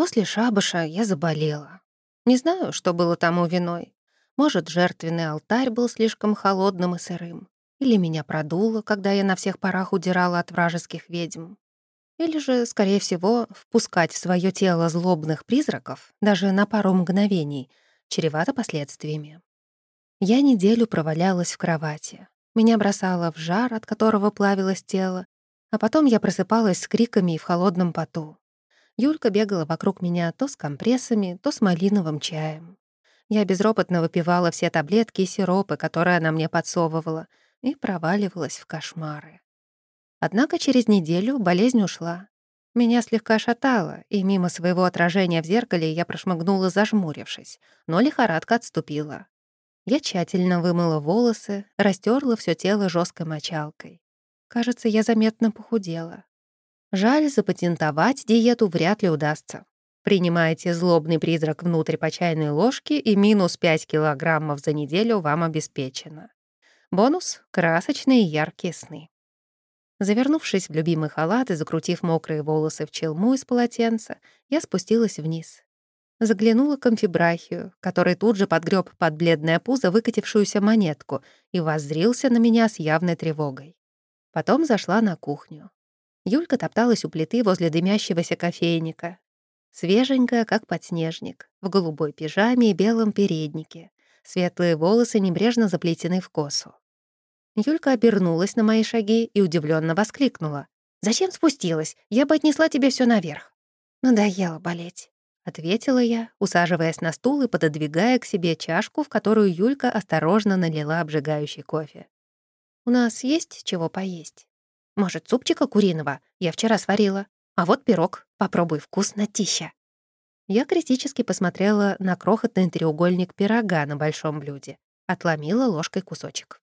После шабаша я заболела. Не знаю, что было тому виной. Может, жертвенный алтарь был слишком холодным и сырым. Или меня продуло, когда я на всех парах удирала от вражеских ведьм. Или же, скорее всего, впускать в свое тело злобных призраков даже на пару мгновений чревато последствиями. Я неделю провалялась в кровати. Меня бросало в жар, от которого плавилось тело, а потом я просыпалась с криками и в холодном поту. Юлька бегала вокруг меня то с компрессами, то с малиновым чаем. Я безропотно выпивала все таблетки и сиропы, которые она мне подсовывала, и проваливалась в кошмары. Однако через неделю болезнь ушла. Меня слегка шатало, и мимо своего отражения в зеркале я прошмыгнула, зажмурившись, но лихорадка отступила. Я тщательно вымыла волосы, растерла все тело жесткой мочалкой. Кажется, я заметно похудела. Жаль, запатентовать диету вряд ли удастся. Принимайте злобный призрак внутрь по чайной ложке, и минус 5 килограммов за неделю вам обеспечено. Бонус — красочные яркие сны. Завернувшись в любимый халат и закрутив мокрые волосы в челму из полотенца, я спустилась вниз. Заглянула к амфибрахию, который тут же подгреб под бледное пузо выкатившуюся монетку и воззрился на меня с явной тревогой. Потом зашла на кухню. Юлька топталась у плиты возле дымящегося кофейника, Свеженькая, как подснежник, в голубой пижаме и белом переднике. Светлые волосы небрежно заплетены в косу. Юлька обернулась на мои шаги и удивленно воскликнула. «Зачем спустилась? Я бы отнесла тебе все наверх». «Надоело болеть», — ответила я, усаживаясь на стул и пододвигая к себе чашку, в которую Юлька осторожно налила обжигающий кофе. «У нас есть чего поесть? Может, супчика куриного? Я вчера сварила. А вот пирог. Попробуй, вкусно, тища. Я критически посмотрела на крохотный треугольник пирога на большом блюде. Отломила ложкой кусочек.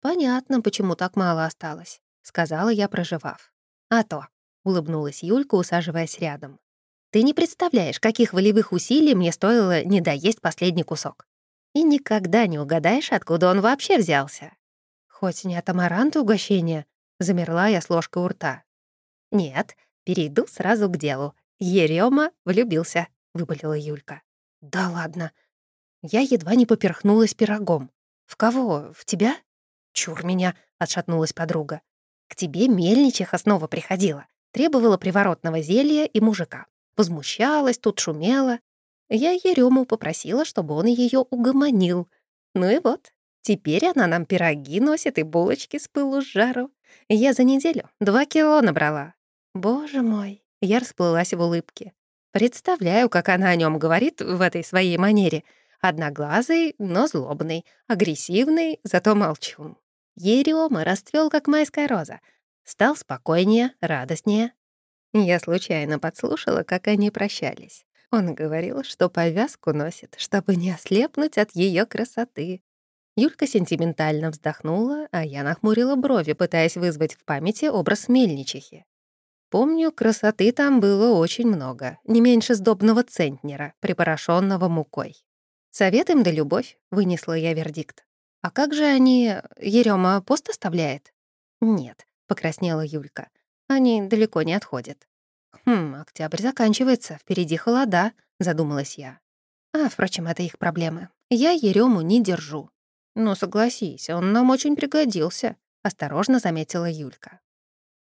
«Понятно, почему так мало осталось», — сказала я, проживав. «А то», — улыбнулась Юлька, усаживаясь рядом. «Ты не представляешь, каких волевых усилий мне стоило не доесть последний кусок. И никогда не угадаешь, откуда он вообще взялся». «Хоть не от амаранта угощения», — замерла я с ложкой у рта. «Нет, Перейду сразу к делу. Ерема влюбился», — выпалила Юлька. «Да ладно». Я едва не поперхнулась пирогом. «В кого? В тебя?» «Чур меня», — отшатнулась подруга. «К тебе мельничиха снова приходила. Требовала приворотного зелья и мужика. Возмущалась, тут шумела. Я Ерему попросила, чтобы он ее угомонил. Ну и вот, теперь она нам пироги носит и булочки с пылу с жару. Я за неделю два кило набрала. Боже мой, я расплылась в улыбке. Представляю, как она о нем говорит в этой своей манере. Одноглазый, но злобный, агрессивный, зато молчун. Ерема расцвел, как майская роза. Стал спокойнее, радостнее. Я случайно подслушала, как они прощались. Он говорил, что повязку носит, чтобы не ослепнуть от ее красоты. Юлька сентиментально вздохнула, а я нахмурила брови, пытаясь вызвать в памяти образ мельничихи. Помню, красоты там было очень много, не меньше сдобного центнера, припорошенного мукой. Совет им да любовь, вынесла я вердикт. А как же они... Ерема пост оставляет? Нет, покраснела Юлька. Они далеко не отходят. Хм, октябрь заканчивается, впереди холода, задумалась я. А, впрочем, это их проблемы. Я Ерему не держу. Ну, согласись, он нам очень пригодился, осторожно заметила Юлька.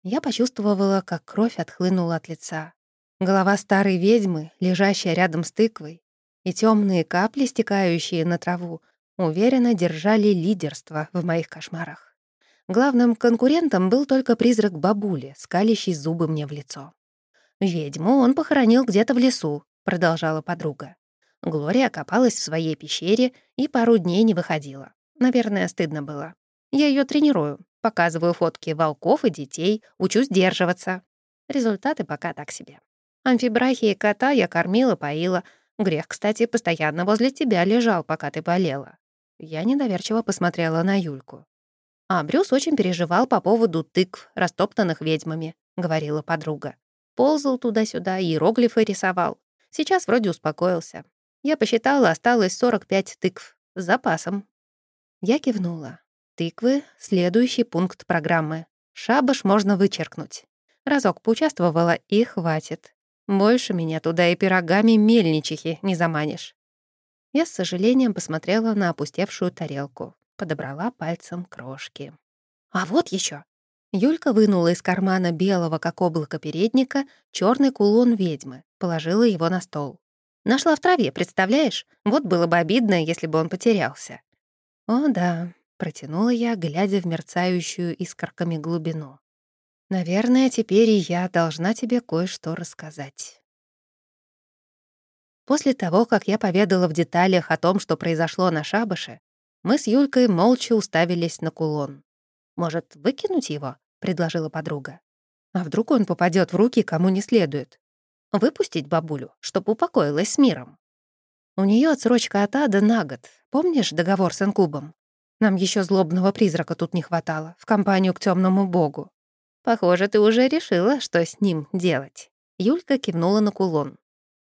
Я почувствовала, как кровь отхлынула от лица. Голова старой ведьмы, лежащая рядом с тыквой, и темные капли, стекающие на траву, уверенно держали лидерство в моих кошмарах. Главным конкурентом был только призрак бабули, скалящий зубы мне в лицо. «Ведьму он похоронил где-то в лесу», — продолжала подруга. Глория копалась в своей пещере и пару дней не выходила. Наверное, стыдно было. Я ее тренирую, показываю фотки волков и детей, учу сдерживаться. Результаты пока так себе. Амфибрахии кота я кормила, поила. Грех, кстати, постоянно возле тебя лежал, пока ты болела. Я недоверчиво посмотрела на Юльку. А Брюс очень переживал по поводу тыкв, растоптанных ведьмами, говорила подруга. Ползал туда-сюда, иероглифы рисовал. Сейчас вроде успокоился. Я посчитала, осталось 45 тыкв. С запасом. Я кивнула. Тыквы — следующий пункт программы. Шабаш можно вычеркнуть. Разок поучаствовала, и хватит. Больше меня туда и пирогами мельничихи не заманишь. Я с сожалением посмотрела на опустевшую тарелку, подобрала пальцем крошки. А вот еще. Юлька вынула из кармана белого, как облако передника, черный кулон ведьмы, положила его на стол. Нашла в траве, представляешь? Вот было бы обидно, если бы он потерялся. О, да, протянула я, глядя в мерцающую искорками глубину. Наверное, теперь и я должна тебе кое-что рассказать. После того, как я поведала в деталях о том, что произошло на шабаше, мы с Юлькой молча уставились на кулон. «Может, выкинуть его?» — предложила подруга. «А вдруг он попадет в руки кому не следует? Выпустить бабулю, чтобы упокоилась с миром?» У нее отсрочка от ада на год. Помнишь договор с инкубом? Нам еще злобного призрака тут не хватало, в компанию к темному богу. Похоже, ты уже решила, что с ним делать. Юлька кивнула на кулон.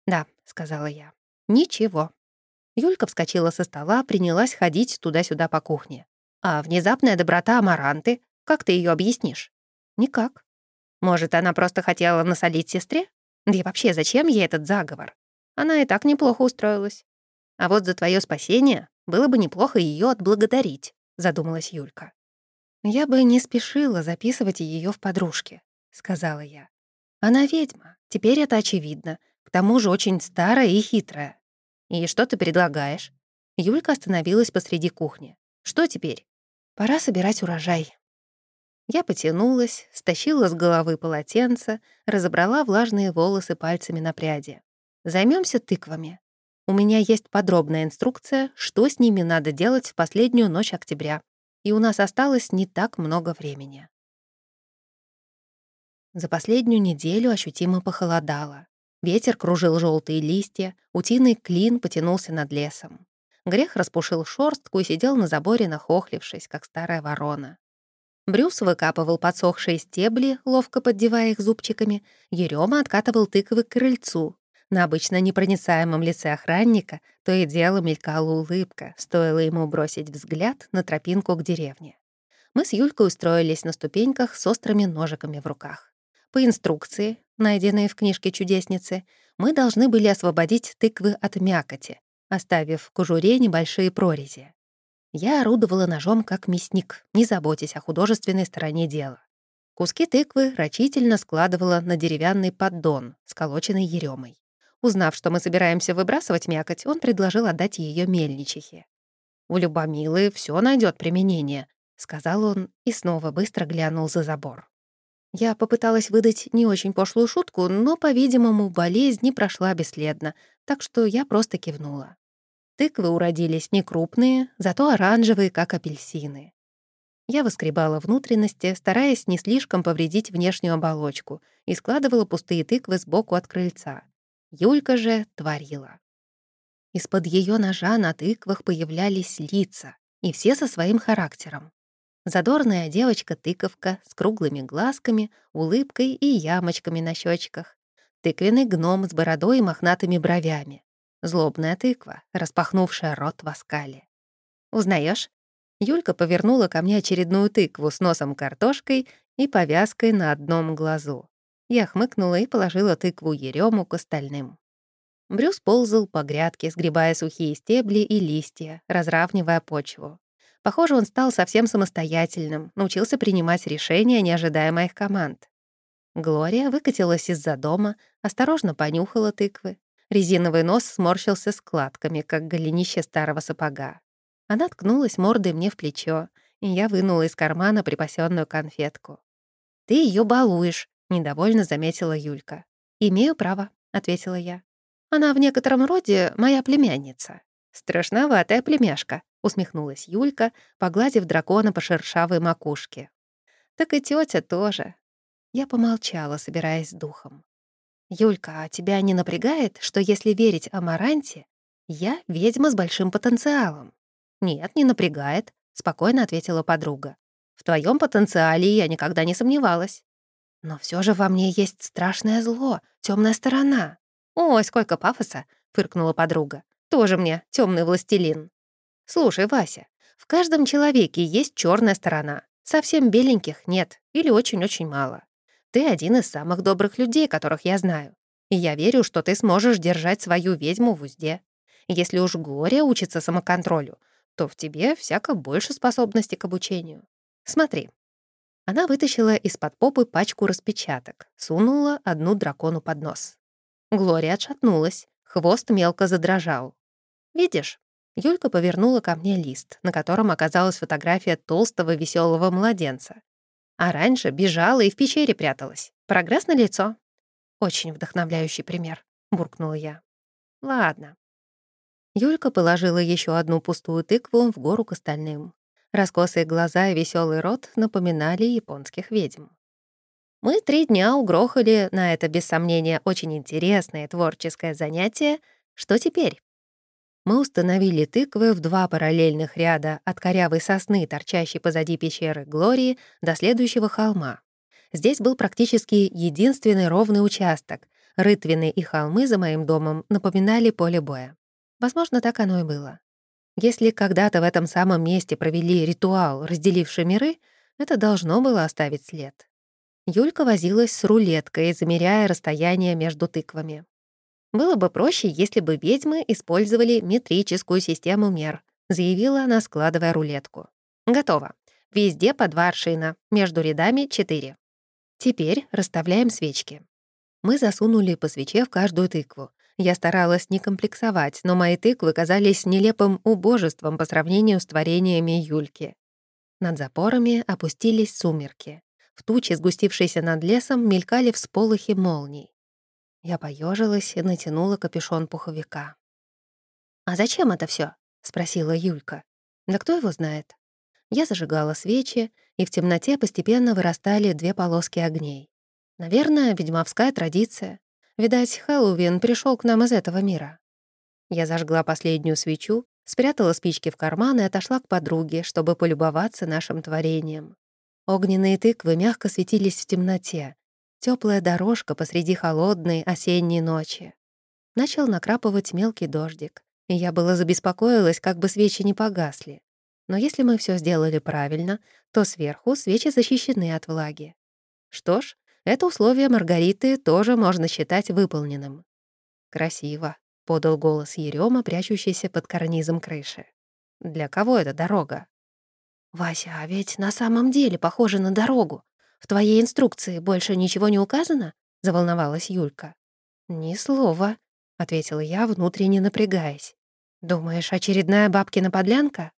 «Да», — сказала я. «Ничего». Юлька вскочила со стола, принялась ходить туда-сюда по кухне. «А внезапная доброта Амаранты, как ты ее объяснишь?» «Никак». «Может, она просто хотела насолить сестре? Да и вообще, зачем ей этот заговор? Она и так неплохо устроилась. А вот за твое спасение было бы неплохо ее отблагодарить», — задумалась Юлька. «Я бы не спешила записывать ее в подружки», — сказала я. «Она ведьма, теперь это очевидно, к тому же очень старая и хитрая. И что ты предлагаешь?» Юлька остановилась посреди кухни. «Что теперь?» «Пора собирать урожай». Я потянулась, стащила с головы полотенце, разобрала влажные волосы пальцами на пряди. Займемся тыквами. У меня есть подробная инструкция, что с ними надо делать в последнюю ночь октября и у нас осталось не так много времени. За последнюю неделю ощутимо похолодало. Ветер кружил желтые листья, утиный клин потянулся над лесом. Грех распушил шорстку и сидел на заборе, нахохлившись, как старая ворона. Брюс выкапывал подсохшие стебли, ловко поддевая их зубчиками. Ерёма откатывал тыквы к крыльцу, на обычно непроницаемом лице охранника то и дело мелькала улыбка, стоило ему бросить взгляд на тропинку к деревне. Мы с Юлькой устроились на ступеньках с острыми ножиками в руках. По инструкции, найденной в книжке чудесницы, мы должны были освободить тыквы от мякоти, оставив в кожуре небольшие прорези. Я орудовала ножом как мясник, не заботясь о художественной стороне дела. Куски тыквы рачительно складывала на деревянный поддон, сколоченный еремой. Узнав, что мы собираемся выбрасывать мякоть, он предложил отдать ее мельничихе. «У Любомилы все найдет применение», — сказал он и снова быстро глянул за забор. Я попыталась выдать не очень пошлую шутку, но, по-видимому, болезнь не прошла бесследно, так что я просто кивнула. Тыквы уродились не крупные, зато оранжевые, как апельсины. Я выскребала внутренности, стараясь не слишком повредить внешнюю оболочку, и складывала пустые тыквы сбоку от крыльца. Юлька же творила. Из-под ее ножа на тыквах появлялись лица, и все со своим характером. Задорная девочка-тыковка с круглыми глазками, улыбкой и ямочками на щечках. Тыквенный гном с бородой и мохнатыми бровями. Злобная тыква, распахнувшая рот в оскале. Узнаешь? Юлька повернула ко мне очередную тыкву с носом картошкой и повязкой на одном глазу. Я хмыкнула и положила тыкву ерему к остальным. Брюс ползал по грядке, сгребая сухие стебли и листья, разравнивая почву. Похоже, он стал совсем самостоятельным, научился принимать решения, не ожидая моих команд. Глория выкатилась из-за дома, осторожно понюхала тыквы. Резиновый нос сморщился складками, как голенище старого сапога. Она ткнулась мордой мне в плечо, и я вынула из кармана припасенную конфетку. «Ты ее балуешь», — недовольно заметила Юлька. «Имею право», — ответила я. «Она в некотором роде моя племянница». «Страшноватая племяшка», — усмехнулась Юлька, погладив дракона по шершавой макушке. «Так и тетя тоже». Я помолчала, собираясь с духом. «Юлька, а тебя не напрягает, что если верить Амаранте, я ведьма с большим потенциалом?» «Нет, не напрягает», — спокойно ответила подруга. «В твоем потенциале я никогда не сомневалась. Но все же во мне есть страшное зло, темная сторона. Ой, сколько пафоса, фыркнула подруга. Тоже мне темный властелин. Слушай, Вася, в каждом человеке есть черная сторона. Совсем беленьких нет или очень-очень мало. Ты один из самых добрых людей, которых я знаю. И я верю, что ты сможешь держать свою ведьму в узде. Если уж Глория учится самоконтролю, то в тебе всяко больше способностей к обучению. Смотри». Она вытащила из-под попы пачку распечаток, сунула одну дракону под нос. Глория отшатнулась, хвост мелко задрожал. «Видишь?» Юлька повернула ко мне лист, на котором оказалась фотография толстого веселого младенца. А раньше бежала и в пещере пряталась. Прогресс на лицо. «Очень вдохновляющий пример», — буркнула я. «Ладно». Юлька положила еще одну пустую тыкву в гору к остальным. Раскосые глаза и веселый рот напоминали японских ведьм. Мы три дня угрохали на это, без сомнения, очень интересное творческое занятие. Что теперь? Мы установили тыквы в два параллельных ряда от корявой сосны, торчащей позади пещеры Глории, до следующего холма. Здесь был практически единственный ровный участок. Рытвины и холмы за моим домом напоминали поле боя. Возможно, так оно и было. Если когда-то в этом самом месте провели ритуал, разделивший миры, это должно было оставить след. Юлька возилась с рулеткой, замеряя расстояние между тыквами. «Было бы проще, если бы ведьмы использовали метрическую систему мер», заявила она, складывая рулетку. «Готово. Везде по два аршина, между рядами — четыре. Теперь расставляем свечки. Мы засунули по свече в каждую тыкву. Я старалась не комплексовать, но мои тыквы казались нелепым убожеством по сравнению с творениями Юльки. Над запорами опустились сумерки. В туче, сгустившейся над лесом, мелькали всполохи молний. Я поежилась и натянула капюшон пуховика. «А зачем это все? спросила Юлька. «Да кто его знает?» Я зажигала свечи, и в темноте постепенно вырастали две полоски огней. Наверное, ведьмовская традиция. Видать, Хэллоуин пришел к нам из этого мира. Я зажгла последнюю свечу, спрятала спички в карман и отошла к подруге, чтобы полюбоваться нашим творением. Огненные тыквы мягко светились в темноте. Теплая дорожка посреди холодной осенней ночи. Начал накрапывать мелкий дождик, и я было забеспокоилась, как бы свечи не погасли. Но если мы все сделали правильно, то сверху свечи защищены от влаги. Что ж, это условие Маргариты тоже можно считать выполненным. «Красиво», — подал голос Ерёма, прячущийся под карнизом крыши. «Для кого эта дорога?» «Вася, а ведь на самом деле похоже на дорогу. В твоей инструкции больше ничего не указано?» — заволновалась Юлька. «Ни слова», — ответила я, внутренне напрягаясь. «Думаешь, очередная бабкина подлянка?»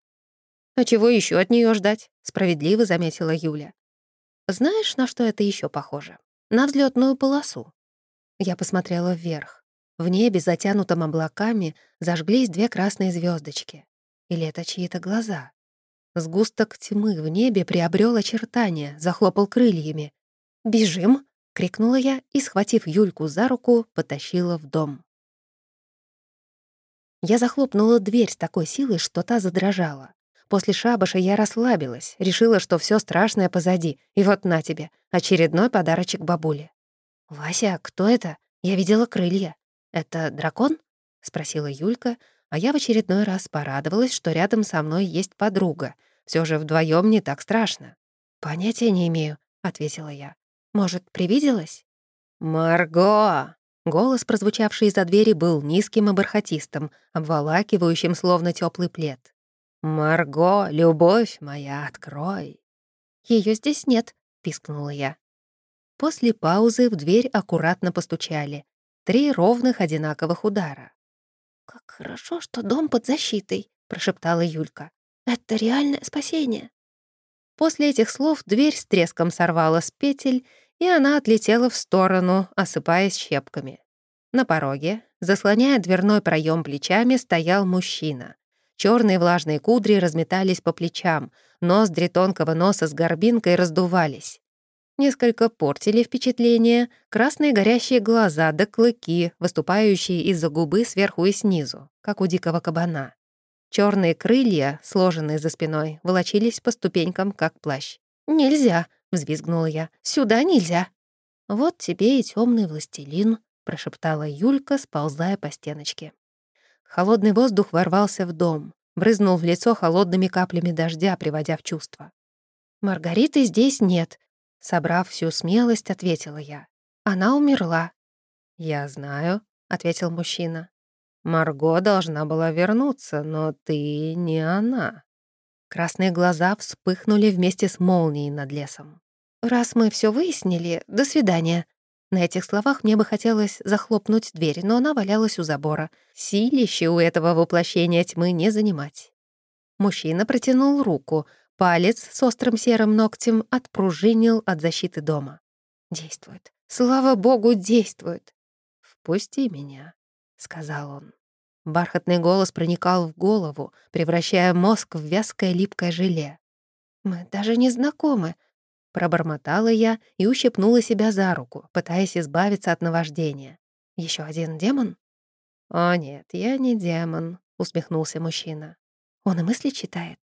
«А чего еще от нее ждать?» — справедливо заметила Юля. «Знаешь, на что это еще похоже? На взлетную полосу». Я посмотрела вверх. В небе, затянутом облаками, зажглись две красные звездочки. Или это чьи-то глаза? Сгусток тьмы в небе приобрел очертания, захлопал крыльями. «Бежим!» — крикнула я и, схватив Юльку за руку, потащила в дом. Я захлопнула дверь с такой силой, что та задрожала. После шабаша я расслабилась, решила, что все страшное позади. И вот на тебе, очередной подарочек бабуле. «Вася, кто это? Я видела крылья. Это дракон?» — спросила Юлька, а я в очередной раз порадовалась, что рядом со мной есть подруга. Все же вдвоем не так страшно. «Понятия не имею», — ответила я. «Может, привиделась?» «Марго!» Голос, прозвучавший из-за двери, был низким и бархатистым, обволакивающим, словно теплый плед. «Марго, любовь моя, открой!» Ее здесь нет», — пискнула я. После паузы в дверь аккуратно постучали. Три ровных одинаковых удара. «Как хорошо, что дом под защитой», — прошептала Юлька. «Это реальное спасение». После этих слов дверь с треском сорвала с петель, и она отлетела в сторону, осыпаясь щепками. На пороге, заслоняя дверной проем плечами, стоял мужчина. Черные влажные кудри разметались по плечам, ноздри тонкого носа с горбинкой раздувались. Несколько портили впечатление красные горящие глаза да клыки, выступающие из-за губы сверху и снизу, как у дикого кабана. Черные крылья, сложенные за спиной, волочились по ступенькам, как плащ. «Нельзя!» — взвизгнула я. «Сюда нельзя!» «Вот тебе и темный властелин», — прошептала Юлька, сползая по стеночке. Холодный воздух ворвался в дом, брызнул в лицо холодными каплями дождя, приводя в чувство. «Маргариты здесь нет», — собрав всю смелость, ответила я. «Она умерла». «Я знаю», — ответил мужчина. «Марго должна была вернуться, но ты не она». Красные глаза вспыхнули вместе с молнией над лесом. «Раз мы все выяснили, до свидания». На этих словах мне бы хотелось захлопнуть дверь, но она валялась у забора. Силище у этого воплощения тьмы не занимать. Мужчина протянул руку, палец с острым серым ногтем отпружинил от защиты дома. Действует. Слава богу, действует. «Впусти меня», — сказал он. Бархатный голос проникал в голову, превращая мозг в вязкое липкое желе. «Мы даже не знакомы», — пробормотала я и ущипнула себя за руку, пытаясь избавиться от наваждения. Еще один демон?» «О нет, я не демон», — усмехнулся мужчина. «Он и мысли читает».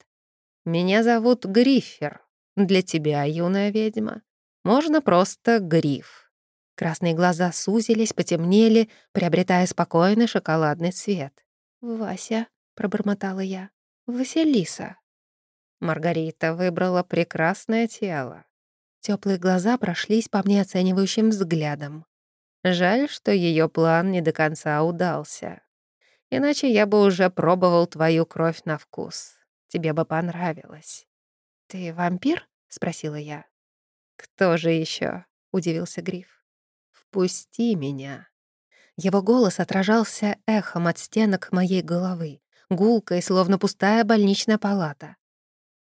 «Меня зовут Гриффер. Для тебя, юная ведьма, можно просто Гриф». Красные глаза сузились, потемнели, приобретая спокойный шоколадный цвет. «Вася», — пробормотала я, — «Василиса». Маргарита выбрала прекрасное тело. Теплые глаза прошлись по мне оценивающим взглядом. Жаль, что ее план не до конца удался. Иначе я бы уже пробовал твою кровь на вкус. Тебе бы понравилось. «Ты вампир?» — спросила я. «Кто же еще? удивился Гриф. «Пусти меня». Его голос отражался эхом от стенок моей головы, гулкой, словно пустая больничная палата.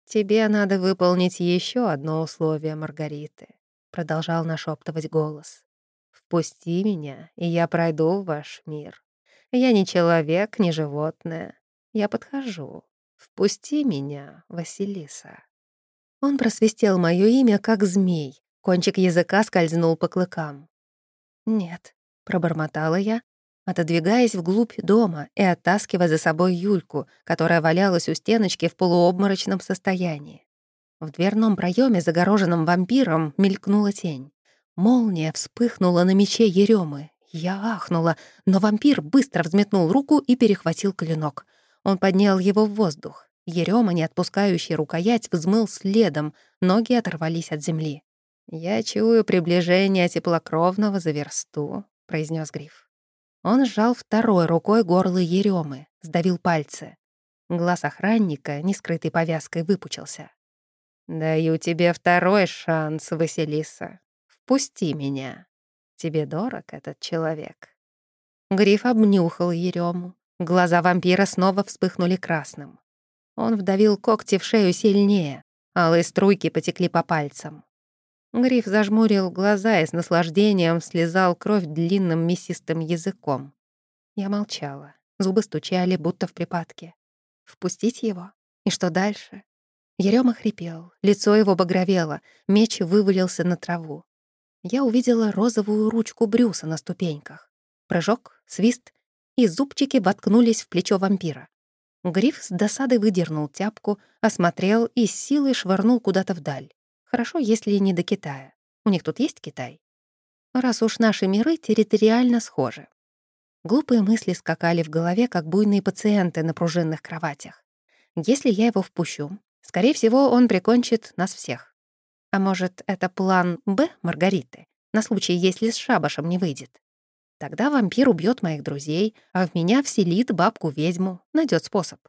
«Тебе надо выполнить еще одно условие, Маргариты», — продолжал нашептывать голос. «Впусти меня, и я пройду в ваш мир. Я не человек, не животное. Я подхожу. Впусти меня, Василиса». Он просвистел мое имя, как змей. Кончик языка скользнул по клыкам. «Нет», — пробормотала я, отодвигаясь вглубь дома и оттаскивая за собой Юльку, которая валялась у стеночки в полуобморочном состоянии. В дверном проеме, загороженном вампиром, мелькнула тень. Молния вспыхнула на мече Еремы. Я ахнула, но вампир быстро взметнул руку и перехватил клинок. Он поднял его в воздух. Ерема, не отпускающий рукоять, взмыл следом, ноги оторвались от земли. «Я чую приближение теплокровного за версту», — произнес Гриф. Он сжал второй рукой горло Еремы, сдавил пальцы. Глаз охранника, не скрытой повязкой, выпучился. «Даю тебе второй шанс, Василиса. Впусти меня. Тебе дорог этот человек». Гриф обнюхал Ерему. Глаза вампира снова вспыхнули красным. Он вдавил когти в шею сильнее, алые струйки потекли по пальцам. Гриф зажмурил глаза и с наслаждением слезал кровь длинным мясистым языком. Я молчала. Зубы стучали, будто в припадке. Впустить его? И что дальше? Ерёма хрипел, лицо его багровело, меч вывалился на траву. Я увидела розовую ручку Брюса на ступеньках. Прыжок, свист, и зубчики воткнулись в плечо вампира. Гриф с досадой выдернул тяпку, осмотрел и с силой швырнул куда-то вдаль. Хорошо, если не до Китая. У них тут есть Китай? Раз уж наши миры территориально схожи. Глупые мысли скакали в голове, как буйные пациенты на пружинных кроватях. Если я его впущу, скорее всего, он прикончит нас всех. А может, это план «Б» Маргариты, на случай, если с шабашем не выйдет. Тогда вампир убьет моих друзей, а в меня вселит бабку-ведьму, найдет способ.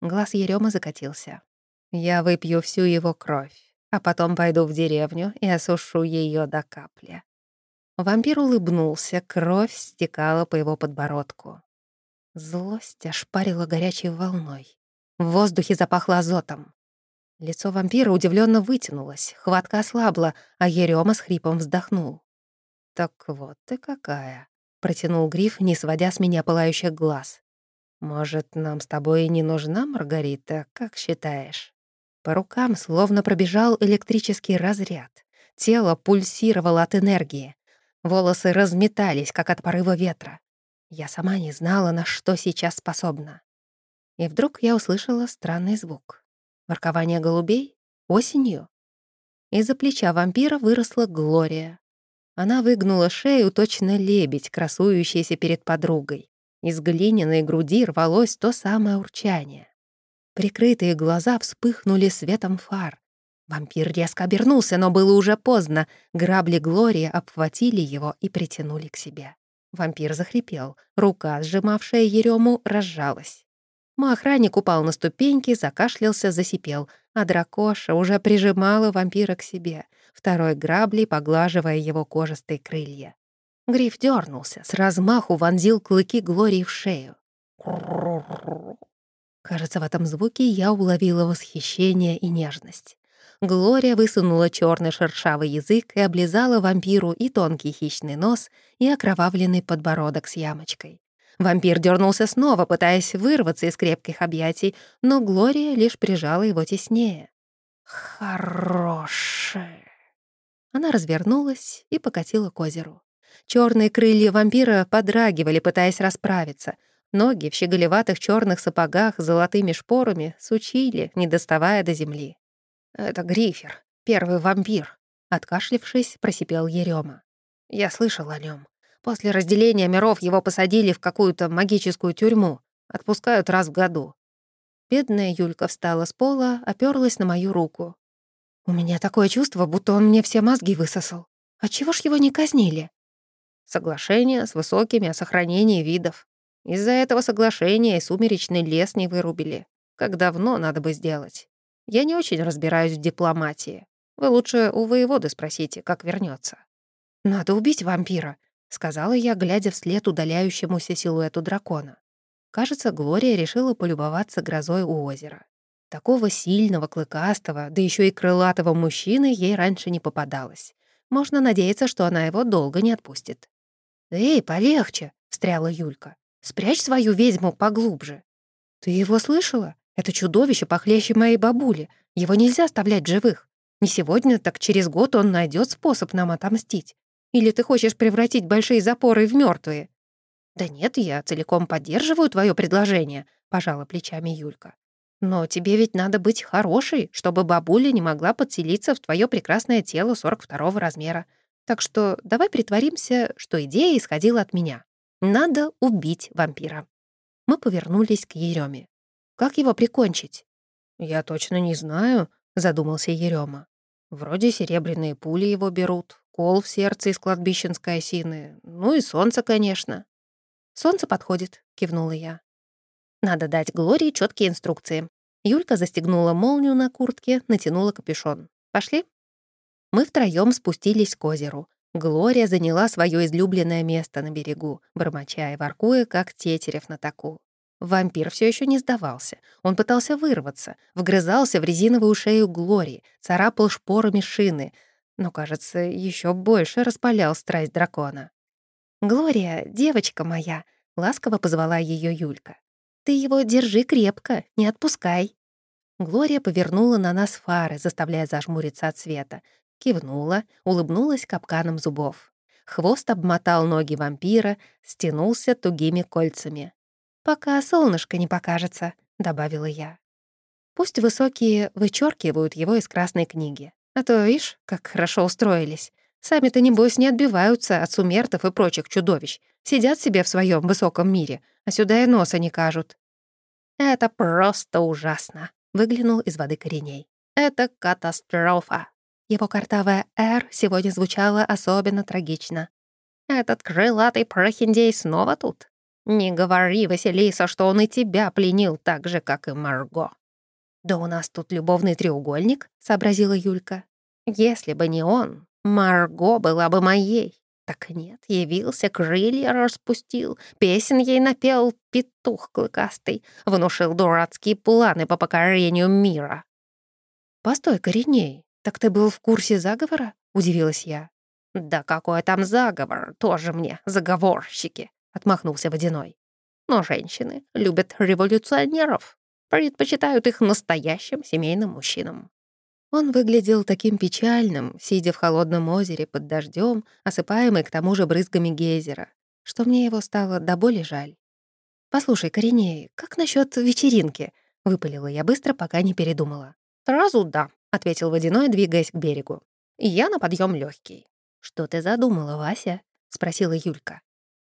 Глаз Ерема закатился. Я выпью всю его кровь а потом пойду в деревню и осушу ее до капли». Вампир улыбнулся, кровь стекала по его подбородку. Злость ошпарила горячей волной. В воздухе запахло азотом. Лицо вампира удивленно вытянулось, хватка ослабла, а Ерема с хрипом вздохнул. «Так вот ты какая», — протянул Гриф, не сводя с меня пылающих глаз. «Может, нам с тобой и не нужна Маргарита, как считаешь?» По рукам словно пробежал электрический разряд. Тело пульсировало от энергии. Волосы разметались, как от порыва ветра. Я сама не знала, на что сейчас способна. И вдруг я услышала странный звук. Воркование голубей? Осенью? Из-за плеча вампира выросла Глория. Она выгнула шею, точно лебедь, красующийся перед подругой. Из глиняной груди рвалось то самое урчание. Прикрытые глаза вспыхнули светом фар. Вампир резко обернулся, но было уже поздно. Грабли Глории обхватили его и притянули к себе. Вампир захрипел, рука, сжимавшая Ерему, разжалась. Мой упал на ступеньки, закашлялся, засипел, а дракоша уже прижимала вампира к себе, второй граблей поглаживая его кожистые крылья. Гриф дернулся, с размаху вонзил клыки Глории в шею. Кажется, в этом звуке я уловила восхищение и нежность. Глория высунула черный шершавый язык и облизала вампиру и тонкий хищный нос, и окровавленный подбородок с ямочкой. Вампир дернулся снова, пытаясь вырваться из крепких объятий, но Глория лишь прижала его теснее. «Хорошая!» Она развернулась и покатила к озеру. Черные крылья вампира подрагивали, пытаясь расправиться. Ноги в щеголеватых черных сапогах с золотыми шпорами сучили, не доставая до земли. «Это Грифер, первый вампир», — откашлившись, просипел Ерема. «Я слышал о нем. После разделения миров его посадили в какую-то магическую тюрьму. Отпускают раз в году. Бедная Юлька встала с пола, оперлась на мою руку. «У меня такое чувство, будто он мне все мозги высосал. Отчего ж его не казнили?» Соглашение с высокими о сохранении видов. Из-за этого соглашения и сумеречный лес не вырубили. Как давно надо бы сделать. Я не очень разбираюсь в дипломатии. Вы лучше у воеводы спросите, как вернется. Надо убить вампира — сказала я, глядя вслед удаляющемуся силуэту дракона. Кажется, Глория решила полюбоваться грозой у озера. Такого сильного, клыкастого, да еще и крылатого мужчины ей раньше не попадалось. Можно надеяться, что она его долго не отпустит. «Эй, полегче!» — встряла Юлька. «Спрячь свою ведьму поглубже». «Ты его слышала? Это чудовище похлеще моей бабули. Его нельзя оставлять живых. Не сегодня, так через год он найдет способ нам отомстить. Или ты хочешь превратить большие запоры в мертвые? Да нет, я целиком поддерживаю твое предложение, пожала плечами Юлька. Но тебе ведь надо быть хорошей, чтобы бабуля не могла подселиться в твое прекрасное тело 42 размера. Так что давай притворимся, что идея исходила от меня. Надо убить вампира. Мы повернулись к Ереме. Как его прикончить? Я точно не знаю, задумался Ерема. Вроде серебряные пули его берут, кол в сердце из кладбищенской осины, ну и солнце, конечно. «Солнце подходит», — кивнула я. «Надо дать Глории четкие инструкции». Юлька застегнула молнию на куртке, натянула капюшон. «Пошли?» Мы втроем спустились к озеру. Глория заняла свое излюбленное место на берегу, бормоча и воркуя, как тетерев на таку. Вампир все еще не сдавался. Он пытался вырваться, вгрызался в резиновую шею Глории, царапал шпорами шины, но, кажется, еще больше распалял страсть дракона. «Глория, девочка моя!» — ласково позвала ее Юлька. «Ты его держи крепко, не отпускай!» Глория повернула на нас фары, заставляя зажмуриться от света. Кивнула, улыбнулась капканом зубов. Хвост обмотал ноги вампира, стянулся тугими кольцами. «Пока солнышко не покажется», — добавила я. Пусть высокие вычеркивают его из красной книги. А то, видишь, как хорошо устроились. Сами-то, небось, не отбиваются от сумертов и прочих чудовищ. Сидят себе в своем высоком мире, а сюда и носа не кажут. «Это просто ужасно», — выглянул из воды кореней. «Это катастрофа». Его картавая «Р» сегодня звучала особенно трагично. «Этот крылатый прохиндей снова тут? Не говори, Василиса, что он и тебя пленил так же, как и Марго». «Да у нас тут любовный треугольник», — сообразила Юлька. «Если бы не он, Марго была бы моей. Так нет, явился, крылья распустил, песен ей напел петух клыкастый, внушил дурацкие планы по покорению мира». «Постой, Кореней, так ты был в курсе заговора?» — удивилась я. «Да какой там заговор, тоже мне, заговорщики», — отмахнулся Водяной. «Но женщины любят революционеров, предпочитают их настоящим семейным мужчинам. Он выглядел таким печальным, сидя в холодном озере под дождем, осыпаемый к тому же брызгами гейзера, что мне его стало до боли жаль. «Послушай, Кореней, как насчет вечеринки?» — выпалила я быстро, пока не передумала. «Сразу да», — ответил Водяной, двигаясь к берегу. «Я на подъем легкий. «Что ты задумала, Вася?» — спросила Юлька.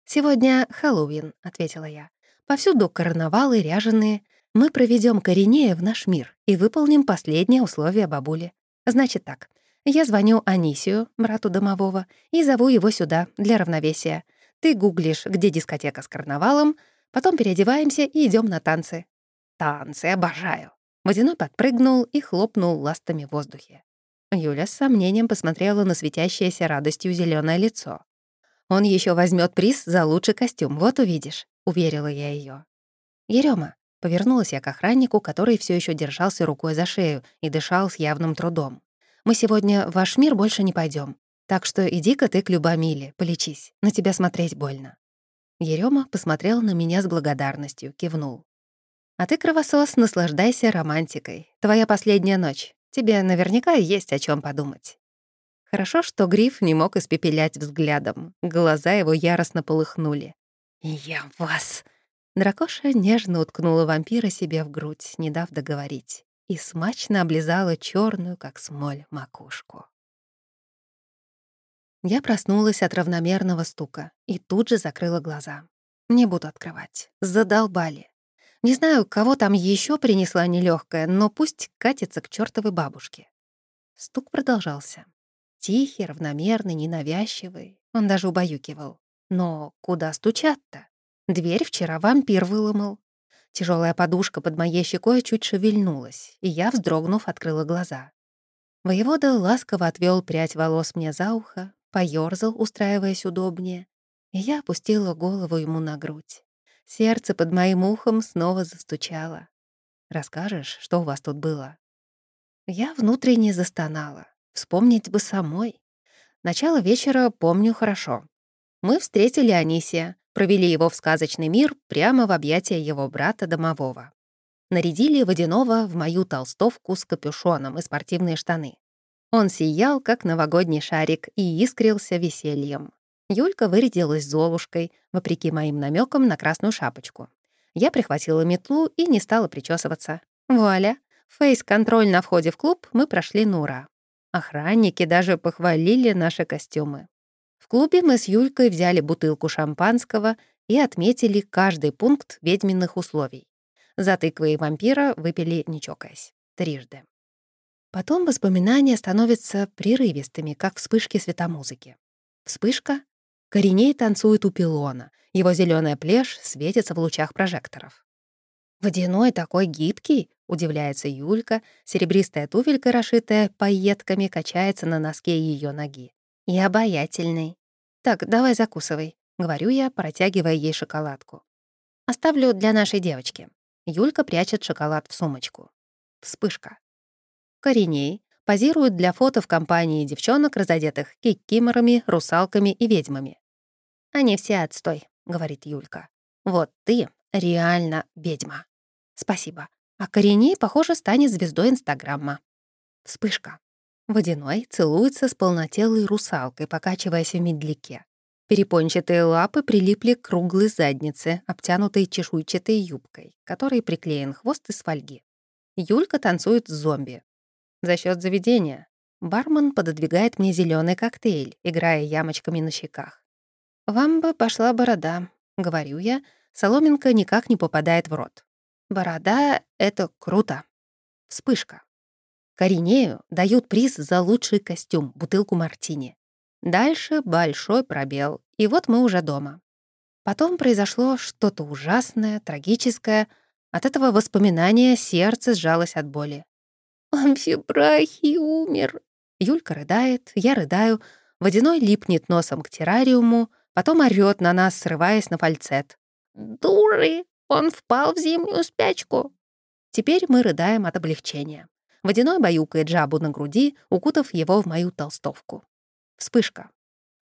«Сегодня Хэллоуин», — ответила я. «Повсюду карнавалы, ряженые. Мы проведем Коренея в наш мир и выполним последнее условие бабули. Значит так, я звоню Анисию, брату домового, и зову его сюда для равновесия. Ты гуглишь, где дискотека с карнавалом, потом переодеваемся и идем на танцы. Танцы обожаю. Водяной подпрыгнул и хлопнул ластами в воздухе. Юля с сомнением посмотрела на светящееся радостью зеленое лицо. «Он еще возьмет приз за лучший костюм, вот увидишь», — уверила я ее. «Ерёма», — повернулась я к охраннику, который все еще держался рукой за шею и дышал с явным трудом. «Мы сегодня в ваш мир больше не пойдем, так что иди-ка ты к Любомиле, полечись, на тебя смотреть больно». Ерёма посмотрел на меня с благодарностью, кивнул. «А ты, кровосос, наслаждайся романтикой. Твоя последняя ночь. Тебе наверняка есть о чем подумать». Хорошо, что Гриф не мог испепелять взглядом. Глаза его яростно полыхнули. «Я вас!» Дракоша нежно уткнула вампира себе в грудь, не дав договорить, и смачно облизала черную, как смоль, макушку. Я проснулась от равномерного стука и тут же закрыла глаза. Не буду открывать. Задолбали. Не знаю, кого там еще принесла нелегкая, но пусть катится к чертовой бабушке. Стук продолжался. Тихий, равномерный, ненавязчивый. Он даже убаюкивал. Но куда стучат-то? Дверь вчера вампир выломал. Тяжелая подушка под моей щекой чуть шевельнулась, и я, вздрогнув, открыла глаза. Воевода ласково отвел прядь волос мне за ухо, поёрзал, устраиваясь удобнее, и я опустила голову ему на грудь. Сердце под моим ухом снова застучало. «Расскажешь, что у вас тут было?» Я внутренне застонала. Вспомнить бы самой. Начало вечера помню хорошо. Мы встретили Анисия, провели его в сказочный мир прямо в объятия его брата-домового. Нарядили Водянова в мою толстовку с капюшоном и спортивные штаны. Он сиял, как новогодний шарик, и искрился весельем. Юлька вырядилась Золушкой, вопреки моим намекам на красную шапочку. Я прихватила метлу и не стала причесываться. Вуаля! Фейс-контроль на входе в клуб мы прошли на ура. Охранники даже похвалили наши костюмы. В клубе мы с Юлькой взяли бутылку шампанского и отметили каждый пункт ведьминных условий. За тыквы и вампира выпили, не чокаясь. Трижды. Потом воспоминания становятся прерывистыми, как вспышки светомузыки. Вспышка. Кореней танцует у пилона. Его зеленая плешь светится в лучах прожекторов. «Водяной такой гибкий!» — удивляется Юлька. Серебристая туфелька, расшитая пайетками, качается на носке ее ноги. «И обаятельный. Так, давай закусывай», — говорю я, протягивая ей шоколадку. «Оставлю для нашей девочки». Юлька прячет шоколад в сумочку. Вспышка. Кореней позирует для фото в компании девчонок, разодетых кикиморами, русалками и ведьмами. «Они все отстой», — говорит Юлька. «Вот ты реально ведьма». «Спасибо. А Кореней, похоже, станет звездой Инстаграма». Вспышка. Водяной целуется с полнотелой русалкой, покачиваясь в медляке. Перепончатые лапы прилипли к круглой заднице, обтянутой чешуйчатой юбкой, которой приклеен хвост из фольги. Юлька танцует с зомби. За счет заведения. Бармен пододвигает мне зеленый коктейль, играя ямочками на щеках. «Вам бы пошла борода», — говорю я. Соломинка никак не попадает в рот. Борода — это круто. Вспышка. Коренею дают приз за лучший костюм, бутылку мартини. Дальше большой пробел, и вот мы уже дома. Потом произошло что-то ужасное, трагическое. От этого воспоминания сердце сжалось от боли. «Амфибрахий умер!» Юлька рыдает, я рыдаю, Водяной липнет носом к террариуму, потом орёт на нас, срываясь на фальцет. «Дуры! Он впал в зимнюю спячку. Теперь мы рыдаем от облегчения. Водяной баюкает жабу на груди, укутав его в мою толстовку. Вспышка.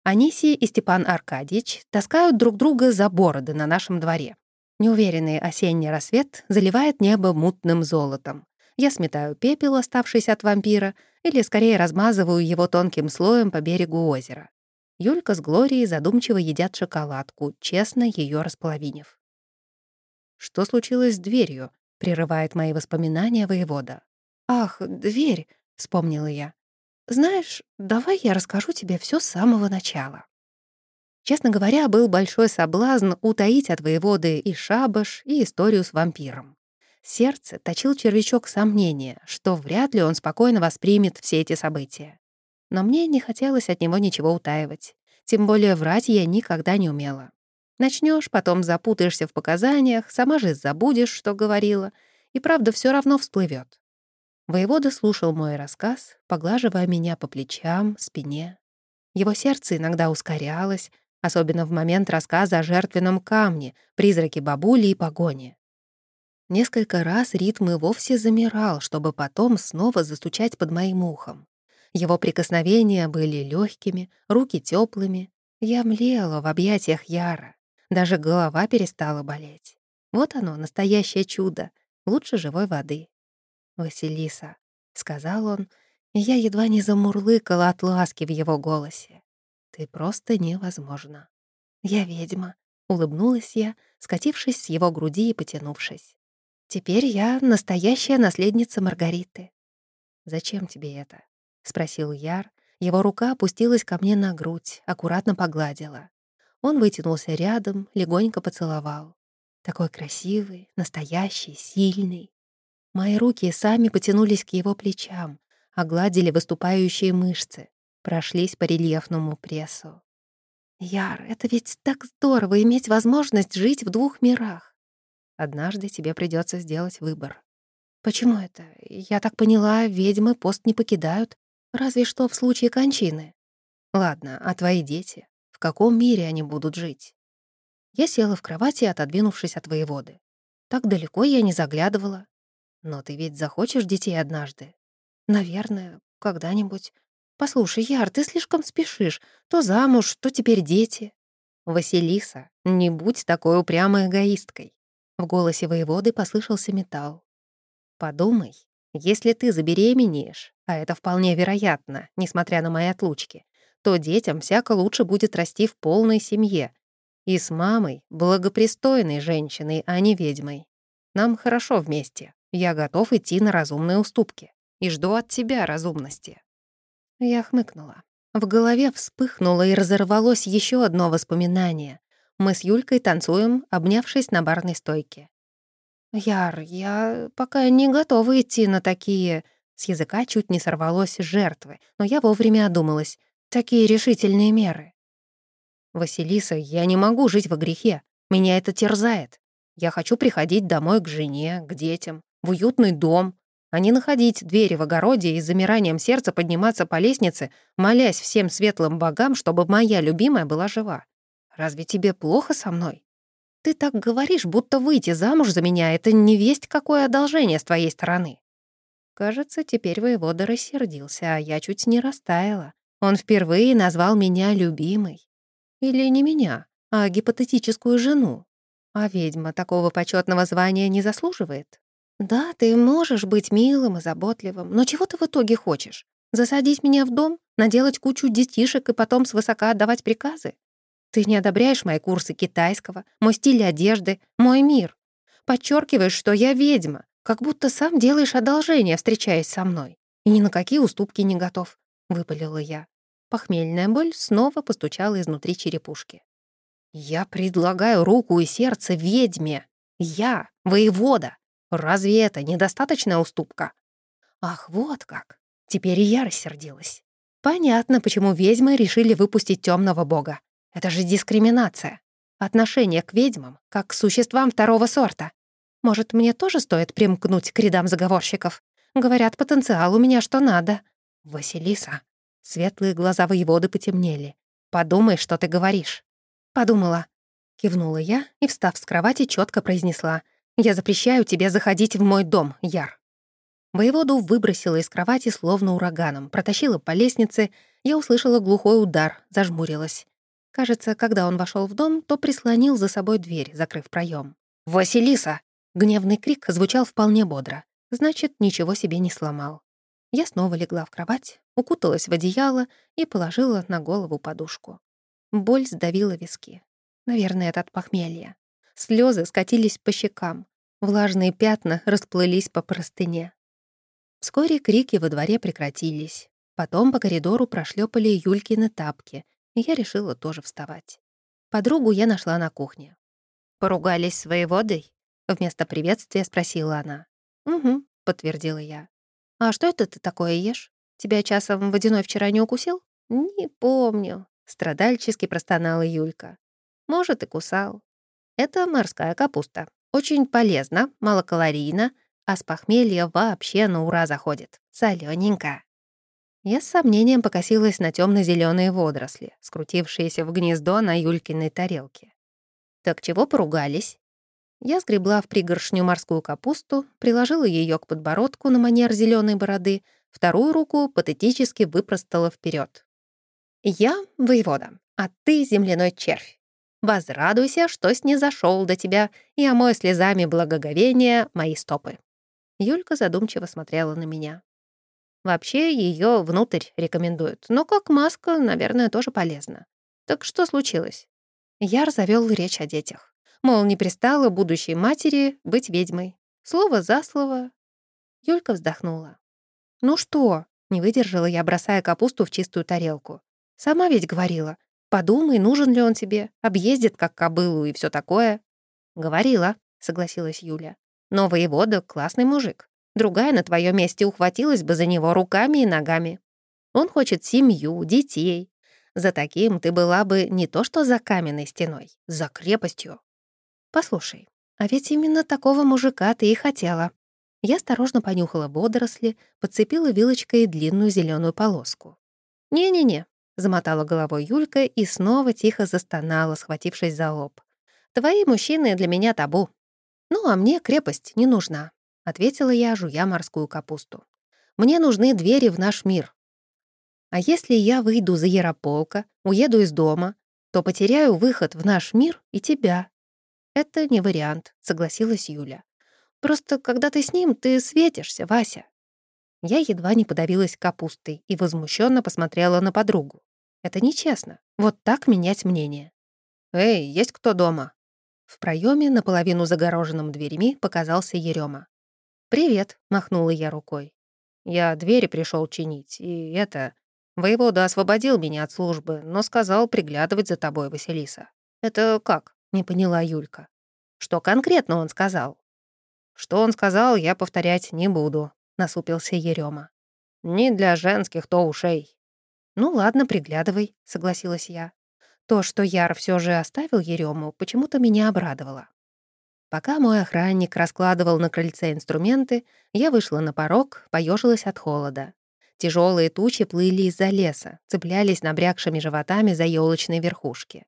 Анисия и Степан Аркадьевич таскают друг друга за бороды на нашем дворе. Неуверенный осенний рассвет заливает небо мутным золотом. Я сметаю пепел, оставшийся от вампира, или скорее размазываю его тонким слоем по берегу озера. Юлька с Глорией задумчиво едят шоколадку, честно ее располовинив. Что случилось с дверью? Прерывает мои воспоминания воевода. Ах, дверь, вспомнила я. Знаешь, давай я расскажу тебе все с самого начала. Честно говоря, был большой соблазн утаить от воеводы и шабаш, и историю с вампиром. Сердце точил червячок сомнения, что вряд ли он спокойно воспримет все эти события. Но мне не хотелось от него ничего утаивать. Тем более врать я никогда не умела. Начнешь, потом запутаешься в показаниях, сама же забудешь, что говорила, и правда все равно всплывет. Воевода слушал мой рассказ, поглаживая меня по плечам, спине. Его сердце иногда ускорялось, особенно в момент рассказа о жертвенном камне, призраке бабули и погоне. Несколько раз ритм и вовсе замирал, чтобы потом снова застучать под моим ухом. Его прикосновения были легкими, руки теплыми. Я млела в объятиях Яра. Даже голова перестала болеть. Вот оно, настоящее чудо, лучше живой воды. «Василиса», — сказал он, и я едва не замурлыкала от ласки в его голосе. «Ты просто невозможна». «Я ведьма», — улыбнулась я, скатившись с его груди и потянувшись. «Теперь я настоящая наследница Маргариты». «Зачем тебе это?» — спросил Яр. Его рука опустилась ко мне на грудь, аккуратно погладила. Он вытянулся рядом, легонько поцеловал. Такой красивый, настоящий, сильный. Мои руки сами потянулись к его плечам, огладили выступающие мышцы, прошлись по рельефному прессу. «Яр, это ведь так здорово иметь возможность жить в двух мирах. Однажды тебе придется сделать выбор». «Почему это? Я так поняла, ведьмы пост не покидают, разве что в случае кончины». «Ладно, а твои дети? В каком мире они будут жить?» Я села в кровати, отодвинувшись от воеводы. Так далеко я не заглядывала. Но ты ведь захочешь детей однажды? Наверное, когда-нибудь. Послушай, Яр, ты слишком спешишь. То замуж, то теперь дети. Василиса, не будь такой упрямой эгоисткой. В голосе воеводы послышался металл. Подумай, если ты забеременеешь, а это вполне вероятно, несмотря на мои отлучки, то детям всяко лучше будет расти в полной семье. И с мамой, благопристойной женщиной, а не ведьмой. Нам хорошо вместе. Я готов идти на разумные уступки и жду от тебя разумности». Я хмыкнула. В голове вспыхнуло и разорвалось еще одно воспоминание. Мы с Юлькой танцуем, обнявшись на барной стойке. «Яр, я пока не готова идти на такие...» С языка чуть не сорвалось жертвы, но я вовремя одумалась. «Такие решительные меры». «Василиса, я не могу жить во грехе. Меня это терзает. Я хочу приходить домой к жене, к детям в уютный дом, а не находить двери в огороде и с замиранием сердца подниматься по лестнице, молясь всем светлым богам, чтобы моя любимая была жива. Разве тебе плохо со мной? Ты так говоришь, будто выйти замуж за меня — это не весть какое одолжение с твоей стороны. Кажется, теперь воевода рассердился, а я чуть не растаяла. Он впервые назвал меня любимой. Или не меня, а гипотетическую жену. А ведьма такого почетного звания не заслуживает. «Да, ты можешь быть милым и заботливым, но чего ты в итоге хочешь? Засадить меня в дом, наделать кучу детишек и потом свысока отдавать приказы? Ты не одобряешь мои курсы китайского, мой стиль одежды, мой мир. Подчеркиваешь, что я ведьма, как будто сам делаешь одолжение, встречаясь со мной. И ни на какие уступки не готов», — выпалила я. Похмельная боль снова постучала изнутри черепушки. «Я предлагаю руку и сердце ведьме. Я, воевода, Разве это недостаточная уступка? Ах, вот как. Теперь и я рассердилась. Понятно, почему ведьмы решили выпустить темного бога. Это же дискриминация. Отношение к ведьмам, как к существам второго сорта. Может, мне тоже стоит примкнуть к рядам заговорщиков? Говорят, потенциал у меня что надо. Василиса. Светлые глаза воеводы потемнели. Подумай, что ты говоришь. Подумала. Кивнула я и, встав с кровати, четко произнесла. Я запрещаю тебе заходить в мой дом, Яр». Воеводу выбросила из кровати словно ураганом, протащила по лестнице, я услышала глухой удар, зажмурилась. Кажется, когда он вошел в дом, то прислонил за собой дверь, закрыв проем. «Василиса!» Гневный крик звучал вполне бодро. Значит, ничего себе не сломал. Я снова легла в кровать, укуталась в одеяло и положила на голову подушку. Боль сдавила виски. Наверное, это от похмелья. Слезы скатились по щекам. Влажные пятна расплылись по простыне. Вскоре крики во дворе прекратились. Потом по коридору прошлепали Юлькины тапки, я решила тоже вставать. Подругу я нашла на кухне. «Поругались своей водой?» Вместо приветствия спросила она. «Угу», — подтвердила я. «А что это ты такое ешь? Тебя часом водяной вчера не укусил?» «Не помню», — страдальчески простонала Юлька. Может, и кусал. Это морская капуста. Очень полезно, малокалорийно, а с похмелья вообще на ура заходит. Солёненько. Я с сомнением покосилась на темно зеленые водоросли, скрутившиеся в гнездо на Юлькиной тарелке. «Так чего поругались?» Я сгребла в пригоршню морскую капусту, приложила ее к подбородку на манер зеленой бороды, вторую руку патетически выпростала вперед. «Я — воевода, а ты — земляной червь. Возрадуйся, что снизошел до тебя, и омой слезами благоговения мои стопы». Юлька задумчиво смотрела на меня. Вообще ее внутрь рекомендуют, но как маска, наверное, тоже полезно. Так что случилось? Яр завел речь о детях. Мол, не пристало будущей матери быть ведьмой. Слово за слово. Юлька вздохнула. «Ну что?» — не выдержала я, бросая капусту в чистую тарелку. «Сама ведь говорила. Подумай, нужен ли он тебе, объездит как кобылу и все такое». «Говорила», — согласилась Юля. «Но воевода — классный мужик. Другая на твоем месте ухватилась бы за него руками и ногами. Он хочет семью, детей. За таким ты была бы не то что за каменной стеной, за крепостью. «Послушай, а ведь именно такого мужика ты и хотела». Я осторожно понюхала водоросли, подцепила вилочкой длинную зеленую полоску. «Не-не-не», — замотала головой Юлька и снова тихо застонала, схватившись за лоб. «Твои мужчины для меня табу. Ну, а мне крепость не нужна», — ответила я, жуя морскую капусту. «Мне нужны двери в наш мир. А если я выйду за Ярополка, уеду из дома, то потеряю выход в наш мир и тебя, «Это не вариант», — согласилась Юля. «Просто когда ты с ним, ты светишься, Вася». Я едва не подавилась капустой и возмущенно посмотрела на подругу. «Это нечестно. Вот так менять мнение». «Эй, есть кто дома?» В проеме наполовину загороженным дверьми показался Ерема. «Привет», — махнула я рукой. «Я двери пришел чинить, и это... Воевода освободил меня от службы, но сказал приглядывать за тобой, Василиса. Это как?» — не поняла Юлька. «Что конкретно он сказал?» «Что он сказал, я повторять не буду», — насупился Ерема. «Не для женских то ушей». «Ну ладно, приглядывай», — согласилась я. То, что Яр все же оставил Ерему, почему-то меня обрадовало. Пока мой охранник раскладывал на крыльце инструменты, я вышла на порог, поежилась от холода. Тяжелые тучи плыли из-за леса, цеплялись набрякшими животами за елочные верхушки.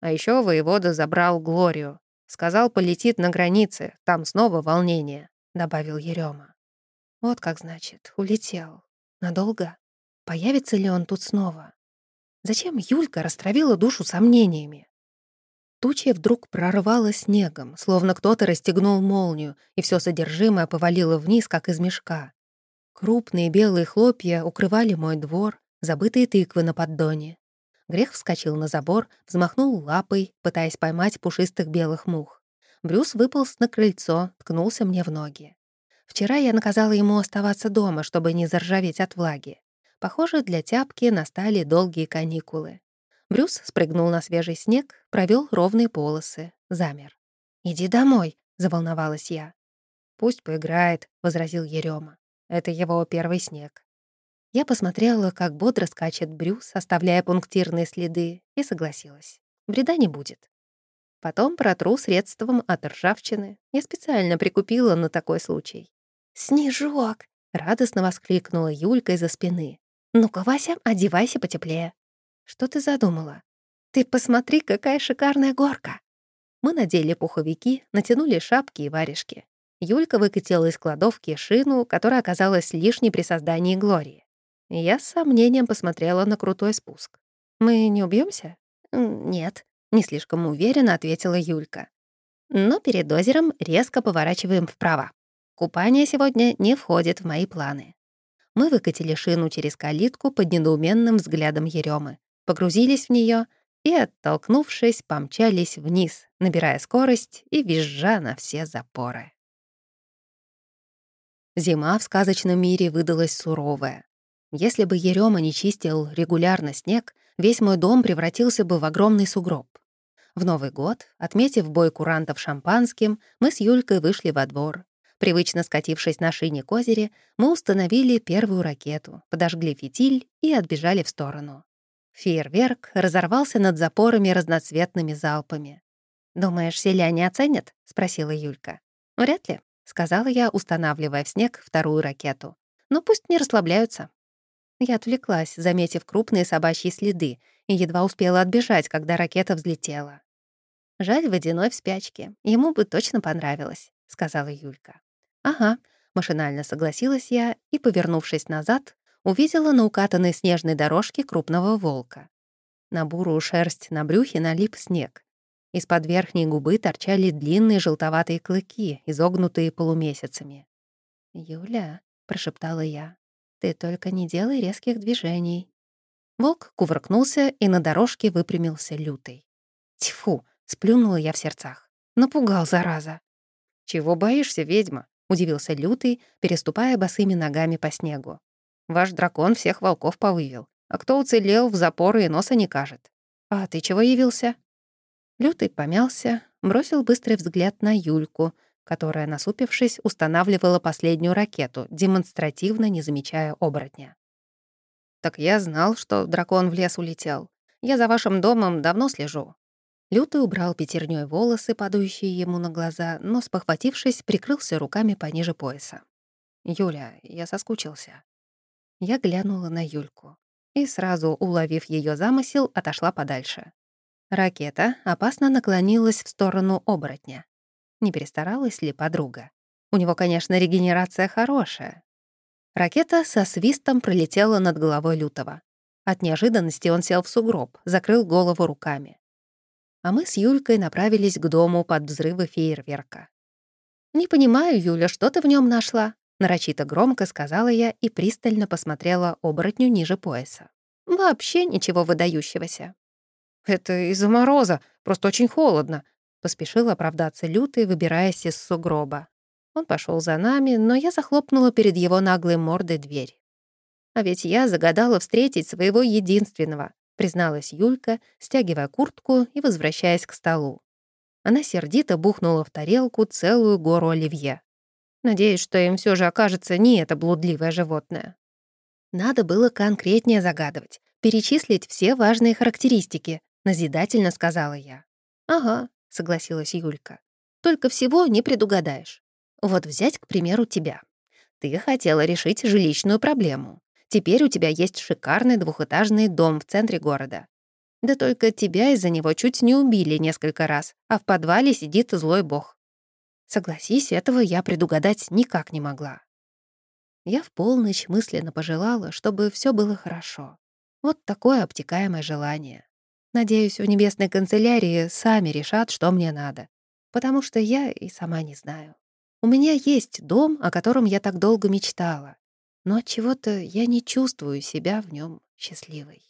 А еще воевода забрал Глорию. Сказал, полетит на границе, там снова волнение», — добавил Ерема. «Вот как значит, улетел. Надолго? Появится ли он тут снова? Зачем Юлька растравила душу сомнениями?» Туча вдруг прорвала снегом, словно кто-то расстегнул молнию, и все содержимое повалило вниз, как из мешка. Крупные белые хлопья укрывали мой двор, забытые тыквы на поддоне. Грех вскочил на забор, взмахнул лапой, пытаясь поймать пушистых белых мух. Брюс выполз на крыльцо, ткнулся мне в ноги. Вчера я наказала ему оставаться дома, чтобы не заржаветь от влаги. Похоже, для тяпки настали долгие каникулы. Брюс спрыгнул на свежий снег, провел ровные полосы, замер. «Иди домой», — заволновалась я. «Пусть поиграет», — возразил Ерема. «Это его первый снег». Я посмотрела, как бодро скачет Брюс, оставляя пунктирные следы, и согласилась. Вреда не будет. Потом протру средством от ржавчины. Я специально прикупила на такой случай. «Снежок!» — радостно воскликнула Юлька из-за спины. «Ну-ка, Вася, одевайся потеплее». «Что ты задумала?» «Ты посмотри, какая шикарная горка!» Мы надели пуховики, натянули шапки и варежки. Юлька выкатила из кладовки шину, которая оказалась лишней при создании Глории. Я с сомнением посмотрела на крутой спуск. «Мы не убьемся? «Нет», — не слишком уверенно ответила Юлька. «Но перед озером резко поворачиваем вправо. Купание сегодня не входит в мои планы». Мы выкатили шину через калитку под недоуменным взглядом Еремы, погрузились в нее и, оттолкнувшись, помчались вниз, набирая скорость и визжа на все запоры. Зима в сказочном мире выдалась суровая. Если бы Ерема не чистил регулярно снег, весь мой дом превратился бы в огромный сугроб. В Новый год, отметив бой курантов шампанским, мы с Юлькой вышли во двор. Привычно скатившись на шине к озере, мы установили первую ракету, подожгли фитиль и отбежали в сторону. Фейерверк разорвался над запорами разноцветными залпами. «Думаешь, селяне оценят?» — спросила Юлька. «Вряд ли», — сказала я, устанавливая в снег вторую ракету. «Ну пусть не расслабляются». Я отвлеклась, заметив крупные собачьи следы, и едва успела отбежать, когда ракета взлетела. «Жаль, водяной в спячке. Ему бы точно понравилось», — сказала Юлька. «Ага», — машинально согласилась я и, повернувшись назад, увидела на укатанной снежной дорожке крупного волка. На бурую шерсть на брюхе налип снег. Из-под верхней губы торчали длинные желтоватые клыки, изогнутые полумесяцами. «Юля», — прошептала я, — «ты только не делай резких движений». Волк кувыркнулся, и на дорожке выпрямился лютый. «Тьфу!» — сплюнула я в сердцах. «Напугал, зараза!» «Чего боишься, ведьма?» — удивился лютый, переступая босыми ногами по снегу. «Ваш дракон всех волков повывел, а кто уцелел, в запоры и носа не кажет. А ты чего явился?» Лютый помялся, бросил быстрый взгляд на Юльку, которая, насупившись, устанавливала последнюю ракету, демонстративно не замечая оборотня. «Так я знал, что дракон в лес улетел. Я за вашим домом давно слежу». Лютый убрал пятерней волосы, падающие ему на глаза, но, спохватившись, прикрылся руками пониже пояса. «Юля, я соскучился». Я глянула на Юльку и, сразу уловив ее замысел, отошла подальше. Ракета опасно наклонилась в сторону оборотня. Не перестаралась ли подруга? У него, конечно, регенерация хорошая. Ракета со свистом пролетела над головой Лютого. От неожиданности он сел в сугроб, закрыл голову руками. А мы с Юлькой направились к дому под взрывы фейерверка. «Не понимаю, Юля, что ты в нем нашла?» Нарочито громко сказала я и пристально посмотрела оборотню ниже пояса. «Вообще ничего выдающегося. «Это из-за мороза, просто очень холодно», — поспешил оправдаться Лютый, выбираясь из сугроба. Он пошел за нами, но я захлопнула перед его наглой мордой дверь. «А ведь я загадала встретить своего единственного», — призналась Юлька, стягивая куртку и возвращаясь к столу. Она сердито бухнула в тарелку целую гору оливье. Надеюсь, что им все же окажется не это блудливое животное. Надо было конкретнее загадывать, перечислить все важные характеристики, назидательно сказала я. «Ага», — согласилась Юлька. «Только всего не предугадаешь. Вот взять, к примеру, тебя. Ты хотела решить жилищную проблему. Теперь у тебя есть шикарный двухэтажный дом в центре города. Да только тебя из-за него чуть не убили несколько раз, а в подвале сидит злой бог. Согласись, этого я предугадать никак не могла. Я в полночь мысленно пожелала, чтобы все было хорошо. Вот такое обтекаемое желание. Надеюсь, в небесной канцелярии сами решат, что мне надо. Потому что я и сама не знаю. У меня есть дом, о котором я так долго мечтала. Но от чего-то я не чувствую себя в нем счастливой.